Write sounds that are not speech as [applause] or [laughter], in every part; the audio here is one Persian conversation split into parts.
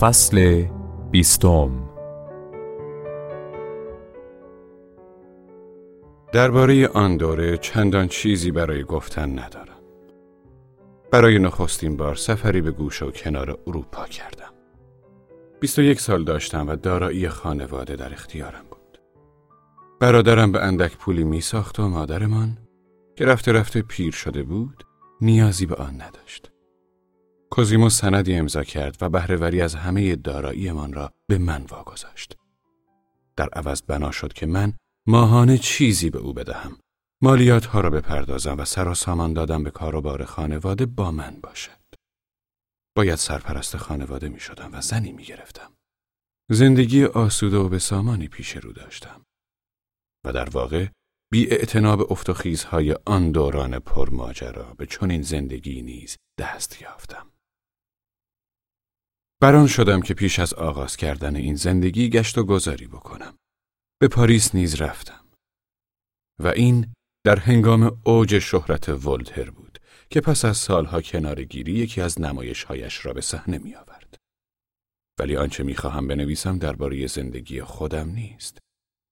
فصل بیستم درباره آن دوره چندان چیزی برای گفتن ندارم. برای نخستین بار سفری به گوش و کنار اروپا کردم. 21 سال داشتم و دارایی خانواده در اختیارم بود. برادرم به اندک پولی می ساخت و مادرمان که رفته رفته پیر شده بود نیازی به آن نداشت. کوزیمو سندی امضا کرد و بهرهوری از همه داراییمان را به من واگذاشت. در عوض بنا شد که من ماهانه چیزی به او بدهم. مالیات ها را بپردازم و سر و سامان دادم به کاروبار خانواده با من باشد. باید سرپرست خانواده می شدم و زنی می گرفتم. زندگی آسوده و به سامانی پیش رو داشتم. و در واقع بی اعتناب افت و خیزهای آن دوران پرماجرا به چنین زندگی نیز دست یافتم. بران شدم که پیش از آغاز کردن این زندگی گشت و گذاری بکنم. به پاریس نیز رفتم. و این در هنگام اوج شهرت ولتر بود که پس از سالها کنارگیری یکی از نمایشهایش را به صحنه می آورد. ولی آنچه می خواهم بنویسم درباره زندگی خودم نیست.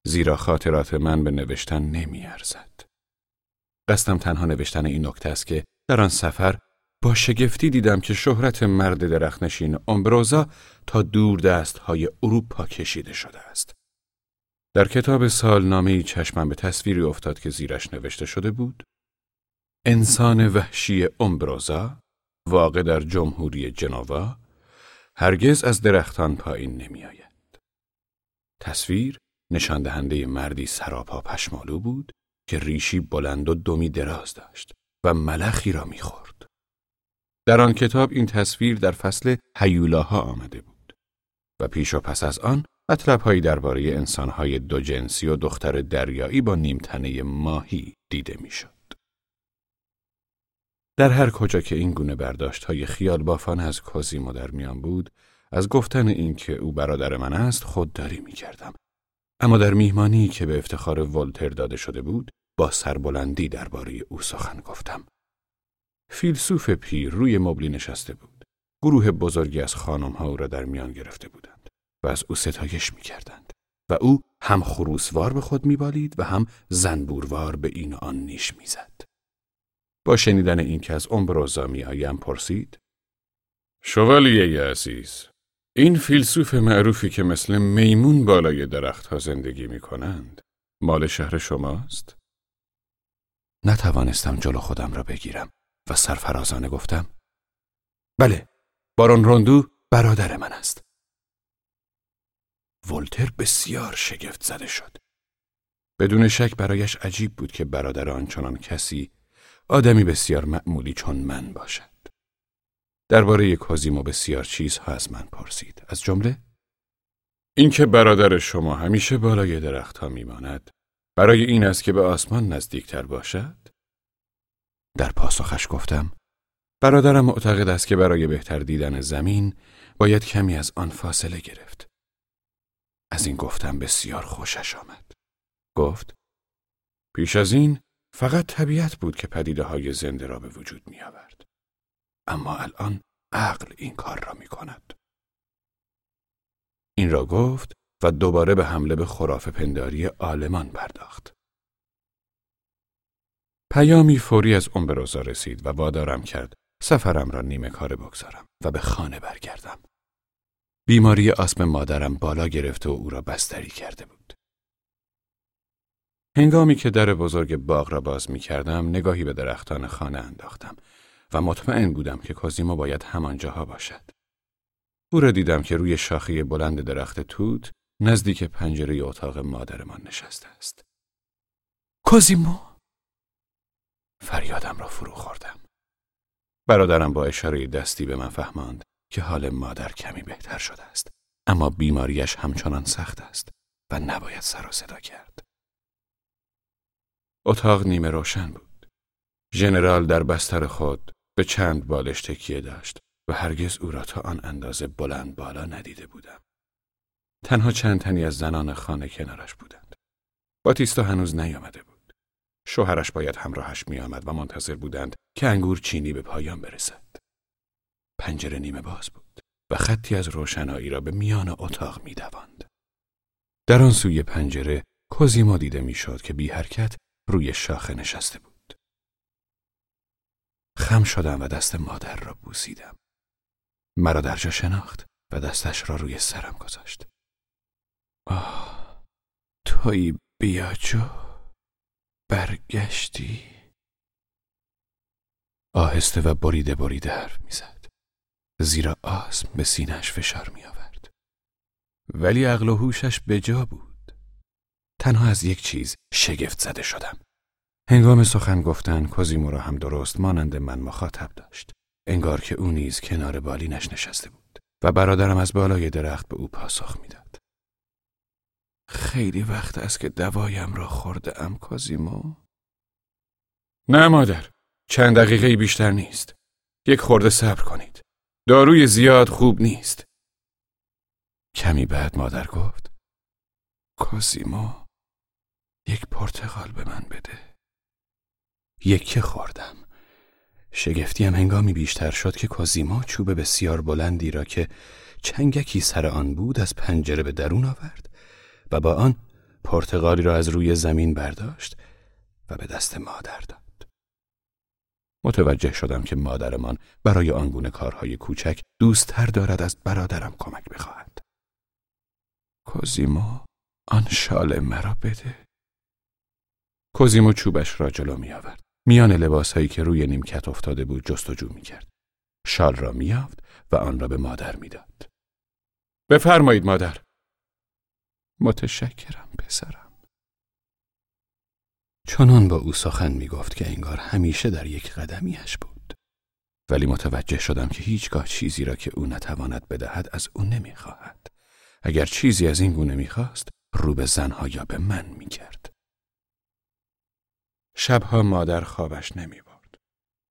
زیرا خاطرات من به نوشتن نمی ارزد. قصدم تنها نوشتن این نکته است که در آن سفر با شگفتی دیدم که شهرت مرد درخنشین امبروزا تا دور دست های اروپا کشیده شده است. در کتاب سالنامه چشمم به تصویری افتاد که زیرش نوشته شده بود انسان وحشی امبروزا واقع در جمهوری جنوا هرگز از درختان پایین نمی آید. تصویر نشان دهنده مردی سراپا پشمالو بود که ریشی بلند و دمی دراز داشت و ملخی را می‌خورد. در آن کتاب این تصویر در فصل هیولاها آمده بود و پیش و پس از آن مطلبهایی درباره انسانهای دو جنسی و دختر دریایی با نیمتنه ماهی دیده می‌شد. در هر کجا که این گونه برداشت های خیال بافان از کوزیمو در میان بود، از گفتن اینکه او برادر من است خودداری می کردم. اما در میهمانی که به افتخار ولتر داده شده بود، با سربلندی درباره او سخن گفتم. فیلسوف پیر روی مبلی نشسته بود. گروه بزرگی از خانم ها او را در میان گرفته بودند و از او ستایش می کردند. و او هم خروسوار به خود میبالید و هم زنبوروار به این آن نیش می‌زد. با شنیدن این که از امبروزا می آیم پرسید شوالیه عزیز این فیلسوف معروفی که مثل میمون بالای درختها زندگی می کنند مال شهر شماست؟ نتوانستم جلو خودم را بگیرم و سرفرازانه گفتم بله بارون روندو برادر من است. ولتر بسیار شگفت زده شد. بدون شک برایش عجیب بود که برادر آنچنان کسی آدمی بسیار معمولی چون من باشد. درباره کوزیمو بسیار چیزها از من پرسید. از جمله؟ اینکه برادر شما همیشه بالای درختها میماند برای این است که به آسمان نزدیکتر باشد؟ در پاسخش گفتم برادرم معتقد است که برای بهتر دیدن زمین باید کمی از آن فاصله گرفت. از این گفتم بسیار خوشش آمد. گفت پیش از این فقط طبیعت بود که پدیده های زنده را به وجود می آورد. اما الان عقل این کار را می کند. این را گفت و دوباره به حمله به خراف پنداری آلمان پرداخت. پیامی فوری از امبروزا رسید و وادارم کرد سفرم را نیمه کار بگذارم و به خانه برگردم. بیماری آسم مادرم بالا گرفته و او را بستری کرده بود. هنگامی که در بزرگ باغ را باز می کردم نگاهی به درختان خانه انداختم و مطمئن بودم که کازیما باید همانجاها باشد. او را دیدم که روی شاخه بلند درخت توت نزدیک پنجره اتاق مادرمان نشسته است. کازیمو فریادم را فرو خوردم. برادرم با اشاره دستی به من فهماند که حال مادر کمی بهتر شده است اما بیماریش همچنان سخت است و نباید سر و صدا کرد. اتاق نیمه روشن بود. ژنرال در بستر خود به چند بالش تکیه داشت و هرگز او را تا آن اندازه بلند بالا ندیده بودم. تنها چند تنی از زنان خانه کنارش بودند. باتیستا هنوز نیامده بود. شوهرش باید همراهش می آمد و منتظر بودند که انگور چینی به پایان برسد. پنجره نیمه باز بود. و خطی از روشنایی را به میان اتاق می دواند. در آن سوی پنجره کوزیما دیده می‌شد که بی حرکت روی شاخه نشسته بود. خم شدم و دست مادر را بوسیدم. مرا در جا شناخت و دستش را روی سرم گذاشت. آه توی بیا جو برگشتی؟ آهسته و بریده بریده حرف می‌زد. زیرا آسم به سینهش فشار می آورد. ولی عقل و هوشش به جا بود. تنها از یک چیز شگفت زده شدم. هنگام سخن گفتن کوزیمو را هم درست مانند من مخاطب داشت. انگار که او نیز کنار بالینش نشسته بود و برادرم از بالای درخت به او پاسخ می‌داد. خیلی وقت است که دوایم را خورده ام کازیمو؟ نه مادر، چند دقیقه بیشتر نیست. یک خورده صبر کنید. داروی زیاد خوب نیست. کمی بعد مادر گفت کازیمو یک پرتغال به من بده. یکی خوردم. شگفتیم هنگامی بیشتر شد که کازیما چوب بسیار بلندی را که چنگکی سر آن بود از پنجره به درون آورد و با آن پرتغالی را از روی زمین برداشت و به دست مادر داد. متوجه شدم که مادرمان برای آنگونه کارهای کوچک دوستتر دارد از برادرم کمک بخواهد. کوزیمو آن شال مرا بده. کوزیمو چوبش را جلو می آورد. میان لباسهایی که روی نیمکت افتاده بود جستجو می کرد. شال را میافت و آن را به مادر می‌داد. بفرمایید مادر. متشکرم پسرم. چنان با او سخن می گفت که انگار همیشه در یک قدمیش بود. ولی متوجه شدم که هیچگاه چیزی را که او نتواند بدهد از او نمی‌خواهد. اگر چیزی از این گونه می‌خواست رو به زنها یا به من می‌کرد. شبها مادر خوابش نمی برد.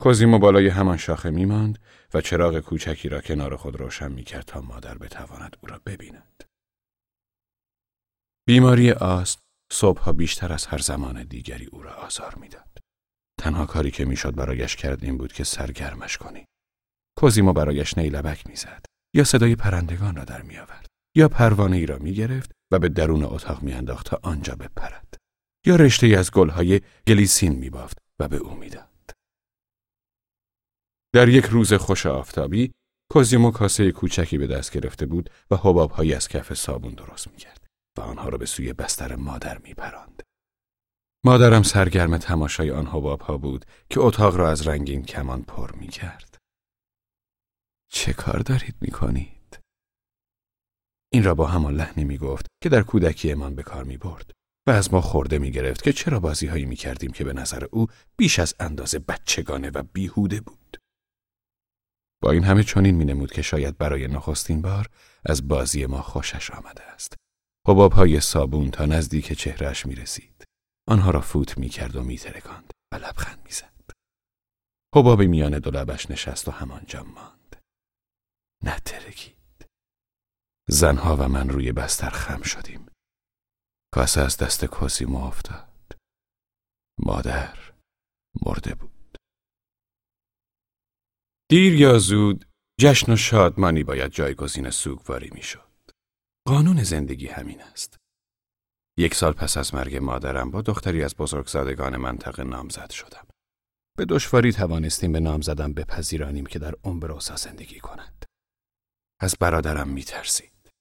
کوزیمو بالای همان شاخه می ماند و چراغ کوچکی را کنار خود روشن می کرد تا مادر بتواند او را ببیند. بیماری آست صبحها بیشتر از هر زمان دیگری او را آزار می‌داد. تنها کاری که می‌شد برایش کرد این بود که سرگرمش کنی. کوزیمو برایش نیلبک می‌زد یا صدای پرندگان را در میآورد یا پروانه ای را می‌گرفت و به درون اتاق میانداخت تا آنجا بپرد. یا رشته از گلهای گلیسین می بافت و به او می‌داد. در یک روز خوش آفتابی کوزیمو کاسه کوچکی به دست گرفته بود و حبابهایی از کف صابون درست می کرد و آنها را به سوی بستر مادر می پراند. مادرم سرگرم تماشای آن حبابها بود که اتاق را از رنگین کمان پر می کرد. چه کار دارید می کنید؟ این را با همان لحنی می گفت که در کودکی امان به کار می برد. و از ما خورده می گرفت که چرا بازی هایی می کردیم که به نظر او بیش از اندازه بچگانه و بیهوده بود. با این همه چنین می نمود که شاید برای نخستین بار از بازی ما خوشش آمده است. حباب های صابون تا نزدیک چهرش می رسید. آنها را فوت می کرد و می ترکاند و لبخند می زد. حباب میان دو لبش نشست و همانجا ماند. نترکید. زنها و من روی بستر خم شدیم. کاسه از دست کوزیمو افتاد مادر مرده بود دیر یا زود جشن و شادمانی باید جایگزین سوگواری می‌شد قانون زندگی همین است. یک سال پس از مرگ مادرم با دختری از بزرگزادگان منطقه نامزد شدم. به دشواری توانستیم به نامزدم بپذیرانیم که در امبروسا زندگی کند از برادرم میترسید.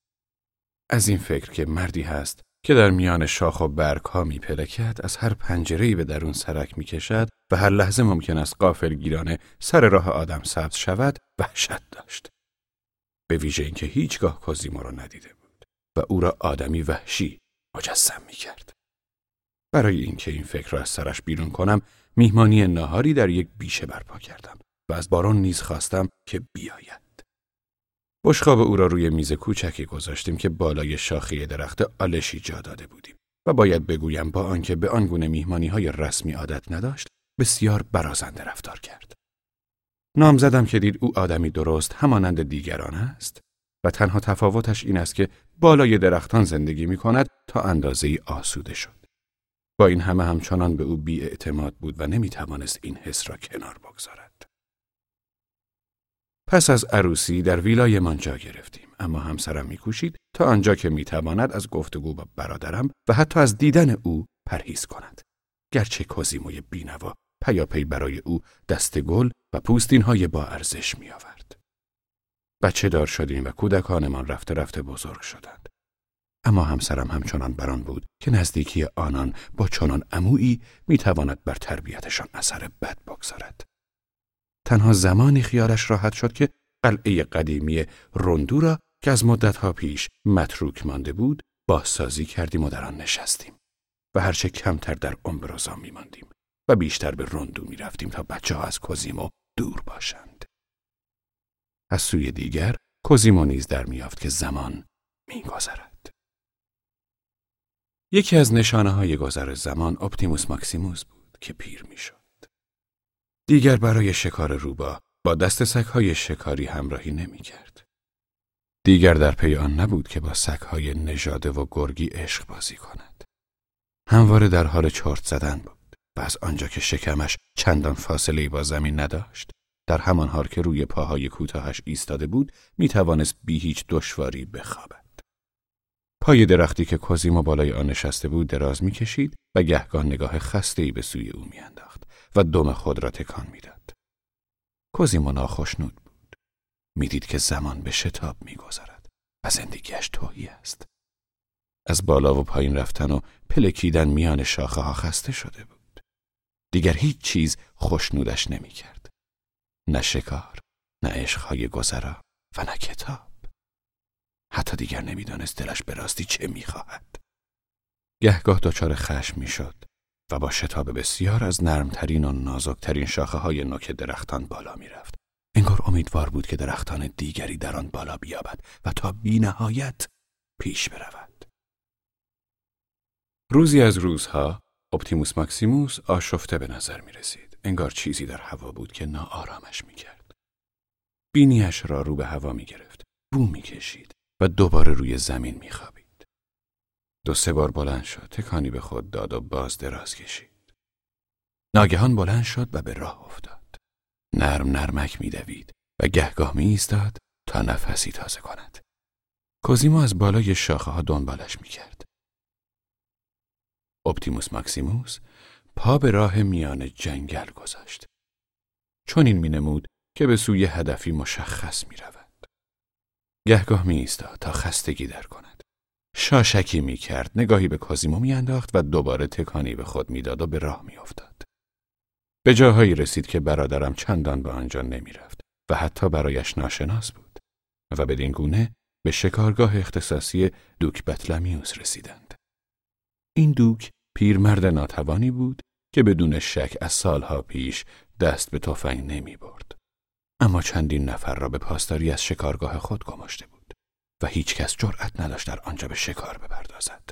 از این فکر که مردی هست که در میان شاخ و برگ ها می پلکد از هر پنجره‌ای به درون سرک می کشد و هر لحظه ممکن است قافل گیرانه سر راه آدم سبز شود وحشت داشت. به ویژه اینکه هیچگاه کوزیمو را ندیده و او را آدمی وحشی مجسم می کرد. برای اینکه این فکر را از سرش بیرون کنم میهمانی ناهاری در یک بیشه برپا کردم و از بارون نیز خواستم که بیاید. بشخاب او را روی میز کوچکی گذاشتیم که بالای شاخه درخت آلشی جا داده بودیم و باید بگویم با آنکه به آنگونه میهمانی های رسمی عادت نداشت بسیار برازنده رفتار کرد. نام زدم که دید او آدمی درست همانند دیگران است و تنها تفاوتش این است که بالای درختان زندگی می کند تا اندازه ای آسوده شد. با این همه همچنان به او بی اعتماد بود و نمی توانست این حس را کنار بگذارد. پس از عروسی در ویلای جا گرفتیم اما همسرم میکوشید تا آنجا که می‌تواند از گفتگو با برادرم و حتی از دیدن او پرهیز کند گرچه کوزیموی بینوا پیاپی برای او دست گل و پوستین های با ارزش می آورد. بچه دار شدیم و کودکانمان رفته رفته بزرگ شدند. اما همسرم همچنان بران بود که نزدیکی آنان با چنان عمویی می‌تواند بر تربیتشان اثر بد بگذارد. تنها زمانی خیالش راحت شد که قلعه قدیمی روندو را که از مدتها پیش متروک مانده بود بازسازی کردیم و در آن نشستیم و هرچه کمتر در امبرازا میماندیم و بیشتر به روندو می‌رفتیم تا بچه ها از کوزیمو دور باشند. از سوی دیگر کوزیمو نیز در میافت که زمان میگذرد. یکی از نشانه های گذر زمان اپتیموس ماکسیموس بود که پیر می‌شد. دیگر برای شکار روباه با دسته سگهای شکاری همراهی نمی کرد. دیگر در پی آن نبود که با سگهای نژاده و گرگی عشق بازی کند. همواره در حال چرت زدن بود و از آنجا که شکمش چندان فاصله‌ای با زمین نداشت در همان حال که روی پاهای کوتاهش ایستاده بود می توانست بی هیچ دشواری بخوابد. پای درختی که کوزیما بالای آن نشسته بود دراز می‌کشید و گهگاه نگاه خسته به سوی او میانداخت و دم خود را تکان می‌داد. کوزیما ناخشنود بود. می‌دید که زمان به شتاب میگذرد و زندگیش توهی است. از بالا و پایین رفتن و پلکیدن میان شاخه ها خسته شده بود. دیگر هیچ چیز خوشنودش نمی‌کرد. نه شکار، نه عشقهای گذرا و نه کتاب. حتی دیگر نمی‌دانست دلش به راستی چه می‌خواهد. گهگاه دچار خشم می‌شد و با شتاب بسیار از نرمترین و نازکترین شاخه های نوک درختان بالا می‌رفت. انگار امیدوار بود که درختان دیگری در آن بالا بیابد و تا بی نهایت پیش برود. روزی از روزها اپتیموس ماکسیموس آشفته به نظر می رسید. انگار چیزی در هوا بود که ناآرامش می کرد. بینیش را رو به هوا می گرفت. بو می کشید و دوباره روی زمین می خوابید. دو سه بار بلند شد. تکانی به خود داد و باز دراز کشید. ناگهان بلند شد و به راه افتاد. نرم نرمک می دوید و گهگاه می تا نفسی تازه کند. کوزیمو از بالای شاخه ها دنبالش می کرد. اپتیموس ماکسیموس پا به راه میان جنگل گذاشت. چون این می نمود که به سوی هدفی مشخص می رود. گهگاه می ایستاد تا خستگی در کند. شاشکی می کرد، نگاهی به کازیمو می انداخت و دوباره تکانی به خود می‌داد و به راه می افتاد. به جاهایی رسید که برادرم چندان به آنجا نمی رفت و حتی برایش ناشناس بود و بدین گونه به شکارگاه اختصاصی دوک بطلمیوس رسیدند. این دوک پیرمرد ناتوانی بود که بدون شک از سالها پیش دست به تفنگ نمی برد. اما چندین نفر را به پاسداری از شکارگاه خود گماشته بود و هیچ کس جرأت نداشت در آنجا به شکار بپردازد.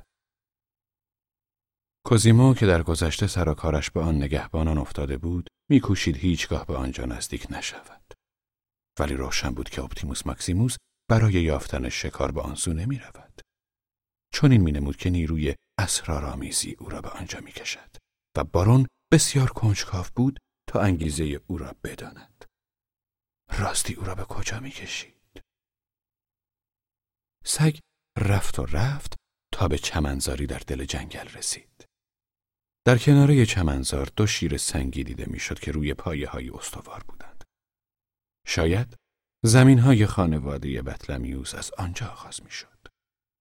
کوزیمو که در گذشته سراکارش به آن نگهبانان افتاده بود میکوشید هیچگاه به آنجا نزدیک نشود. ولی روشن بود که اپتیموس ماکسیموس برای یافتن شکار به آن سو نمی رود. چون این می که نیروی اسرارآمیزی او را به آنجا می کشد و بارون بسیار کنجکاو بود تا انگیزه او را بداند. راستی او را به کجا می کشید؟ سگ رفت و رفت تا به چمنزاری در دل جنگل رسید. در کناره چمنزار دو شیر سنگی دیده می‌شد که روی پایه های استوار بودند. شاید زمین های خانواده بطلمیوس از آنجا آغاز می شد.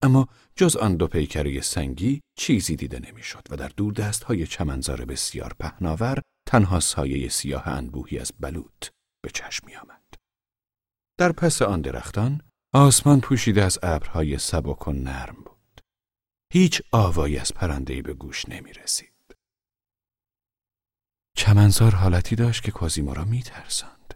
اما جز آن دو پیکره سنگی چیزی دیده نمی‌شد و در دور دست های چمنزار بسیار پهناور تنها سایه سیاه انبوهی از بلوط به چشم می آمد. در پس آن درختان آسمان پوشیده از ابرهای سبک و نرم بود. هیچ آوایی از پرندهی به گوش نمی رسید. چمنزار حالتی داشت که کوزیمو را می ترسند.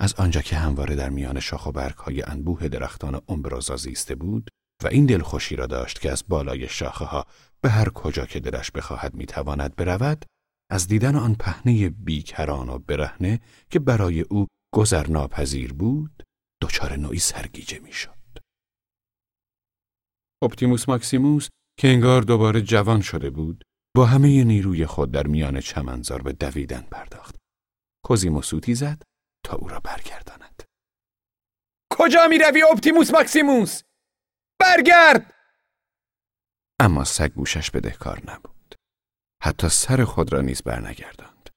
از آنجا که همواره در میان شاخ و برگ های انبوه درختان امبرازا زیسته بود و این دلخوشی را داشت که از بالای شاخه ها به هر کجا که دلش بخواهد می‌تواند برود از دیدن آن پهنه بیکران و برهنه که برای او گذر ناپذیر بود دچار نوعی سرگیجه می‌شد. اپتیموس ماکسیموس که انگار دوباره جوان شده بود با همه نیروی خود در میان چمنزار به دویدن پرداخت. کوزیمو سوتی زد تا او را برگرداند. کجا می روی اپتیموس ماکسیموس؟ برگرد! اما سگ گوشش بدهکار نبود. حتی سر خود را نیز برنگرداند.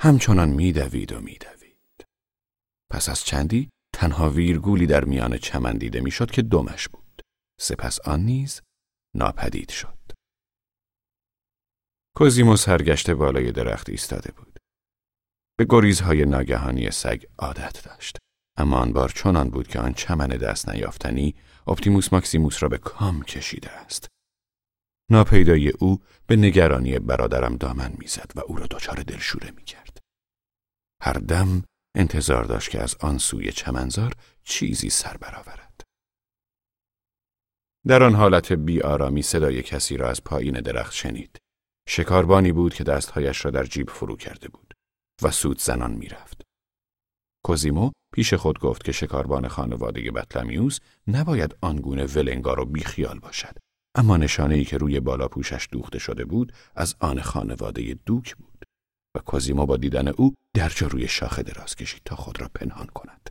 همچنان میدوید و میدوید. پس از چندی تنها ویرگولی در میان چمن دیده می‌شد که دمش بود. سپس آن نیز ناپدید شد. کوزیمو سرگشته بالای درخت ایستاده بود. به گریزهای ناگهانی سگ عادت داشت. اما آن بار چنان بود که آن چمن دست نیافتنی اپتیموس ماکسیموس را به کام کشیده است. ناپیدایی او به نگرانی برادرم دامن می‌زد و او را دچار دلشوره می‌کرد. هر دم انتظار داشت که از آن سوی چمنزار چیزی سر برآورد. در آن حالت بی آرامی صدای کسی را از پایین درخت شنید. شکاربانی بود که دستهایش را در جیب فرو کرده بود و سود زنان می‌رفت. کوزیمو پیش خود گفت که شکاربان خانواده بطلمیوس نباید آنگونه ولنگار و بیخیال باشد. اما نشانه ای که روی بالا پوشش دوخته شده بود از آن خانواده دوک بود و کوزیمو با دیدن او درجا روی شاخه دراز کشید تا خود را پنهان کند.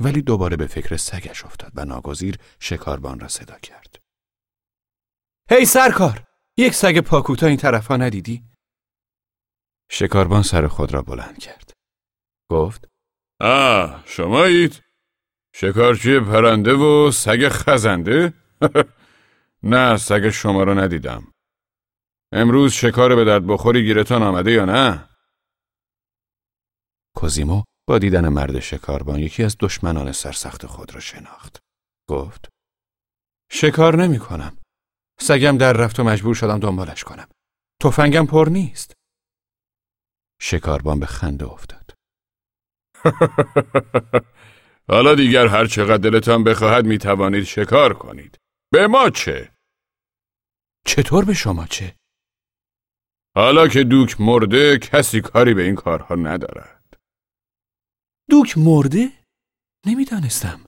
ولی دوباره به فکر سگش افتاد و ناگزیر شکاربان را صدا کرد. هی سرکار! یک سگ پاکوتا این طرفا ندیدی؟ شکاربان سر خود را بلند کرد. گفت آه شمایید؟ شکارچی پرنده و سگ خزنده؟ [laughs] نه سگ شما را ندیدم. امروز شکار به درد بخوری گیرتان آمده یا نه؟ کوزیمو با دیدن مرد شکاربان یکی از دشمنان سرسخت خود را شناخت. گفت شکار نمی کنم. سگم در رفت و مجبور شدم دنبالش کنم. تفنگم پر نیست. شکاربان به خنده افتاد. [laughs] حالا دیگر هر چقدر دلتان بخواهد می توانید شکار کنید. به ما چه؟ چطور به شما چه؟ حالا که دوک مرده کسی کاری به این کارها ندارد. دوک مرده؟ نمی‌دانستم.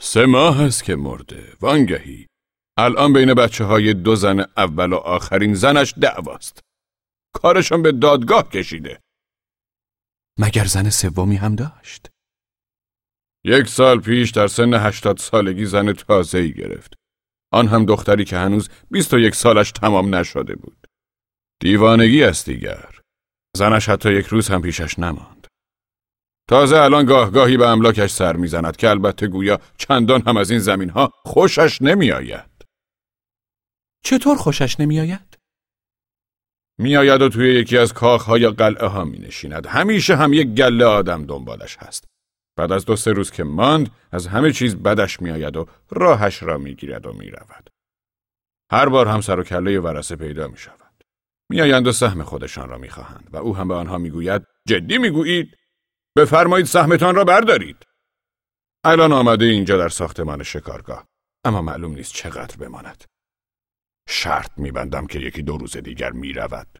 سه ماه است که مرده. وانگهی. الان بین بچه های دو زن اول و آخرین زنش دعواست. کارشان به دادگاه کشیده. مگر زن سومی هم داشت؟ یک سال پیش در سن هشتاد سالگی زن تازه ای گرفت. آن هم دختری که هنوز بیست و یک سالش تمام نشده بود. دیوانگی است دیگر. زنش حتی یک روز هم پیشش نماند. تازه الان گاه گاهی به املاکش سر می‌زند که البته گویا چندان هم از این زمین ها خوشش نمیآید. چطور خوشش نمیآید؟ میآید و توی یکی از کاخ یا قلعه ها می نشیند. همیشه هم یک گله آدم دنبالش هست. بعد از دو سه روز که ماند از همه چیز بدش میآید و راهش را می‌گیرد و می‌رود. هر بار هم سر و کله ورسه پیدا می شود. میآیند و سهم خودشان را می‌خواهند و او هم به آنها می‌گوید جدی می‌گویید بفرمایید سهمتان را بردارید. الان آمده اینجا در ساختمان شکارگاه اما معلوم نیست چقدر بماند. شرط میبندم که یکی دو روز دیگر می‌رود.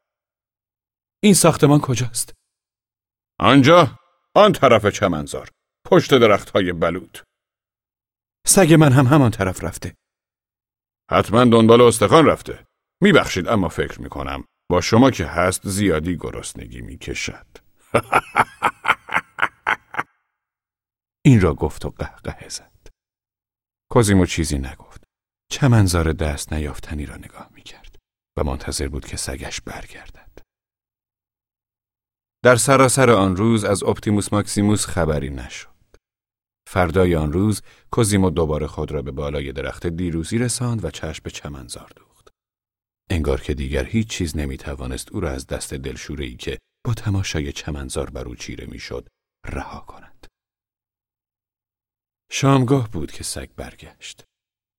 این ساختمان کجاست؟ آنجا آن طرف چمنزار پشت درخت های بلود سگ من هم همان طرف رفته. حتما دنبال استخوان رفته. میبخشید اما فکر می‌کنم با شما که هست زیادی گرسنگی می‌کشد. [laughs] این را گفت و قهقه زد. کوزیمو چیزی نگفت. چمنزار دست نیافتنی را نگاه می‌کرد و منتظر بود که سگش برگردد در سراسر آن روز از اپتیموس ماکسیموس خبری نشد فردای آن روز کوزیمو دوباره خود را به بالای درخت دیروزی رساند و چشم به چمنزار دوخت. انگار که دیگر هیچ چیز نمی توانست او را از دست دلشورهی که با تماشای چمنزار بر او چیره می‌شد رها کند. شامگاه بود که سگ برگشت.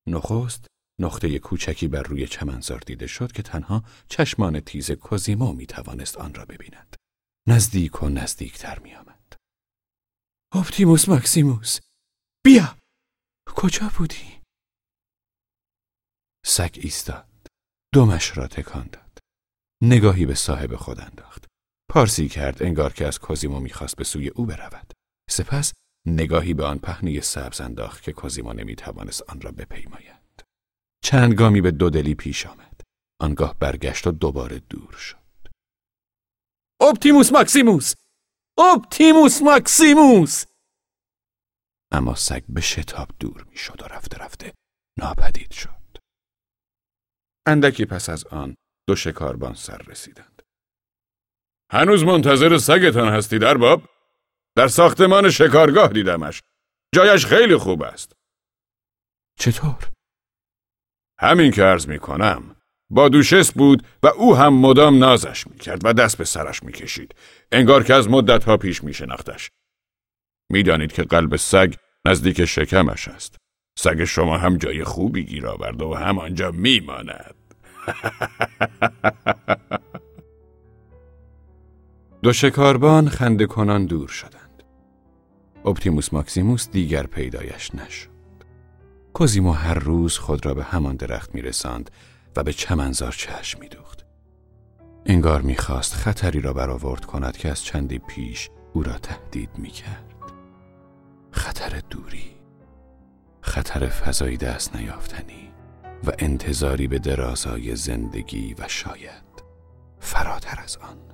نخست نقطه کوچکی بر روی چمنزار دیده شد که تنها چشمان تیز کوزیمو می توانست آن را ببیند. نزدیک و نزدیکتر می آمد. اپتیموس ماکسیموس بیا کجا بودی؟ سگ ایستاد دمش را تکان داد نگاهی به صاحب خود انداخت پارسی کرد انگار که از کوزیمو می‌خواست به سوی او برود سپس نگاهی به آن پهنه سبز انداخت که کوزیمو نمی‌توانست آن را بپیماید چند گامی به دودلی پیش آمد آنگاه برگشت و دوباره دور شد اپتیموس ماکسیموس اپتیموس ماکسیموس اما سگ به شتاب دور می‌شد و رفته رفته ناپدید شد. اندکی پس از آن دو شکاربان سر رسیدند. هنوز منتظر سگتان هستی در باب؟ در ساختمان شکارگاه دیدمش. جایش خیلی خوب است. چطور؟ همین که عرض می کنم. با دوشس بود و او هم مدام نازش می کرد و دست به سرش می کشید. انگار که از مدت ها پیش می شناختش. می‌دانید که قلب سگ نزدیک شکمش است. سگ شما هم جای خوبی گیر آورده و همانجا میماند. [laughs] دو شکاربان خنده کنان دور شدند. اپتیموس ماکسیموس دیگر پیدایش نشد. کوزیمو هر روز خود را به همان درخت می رساند و به چمنزار چشم می دوخت. انگار می‌خواست خطری را برآورد کند که از چندی پیش او را تهدید می کرد. خطر دوری خطر فضایی دست نیافتنی و انتظاری به درازای زندگی و شاید فراتر از آن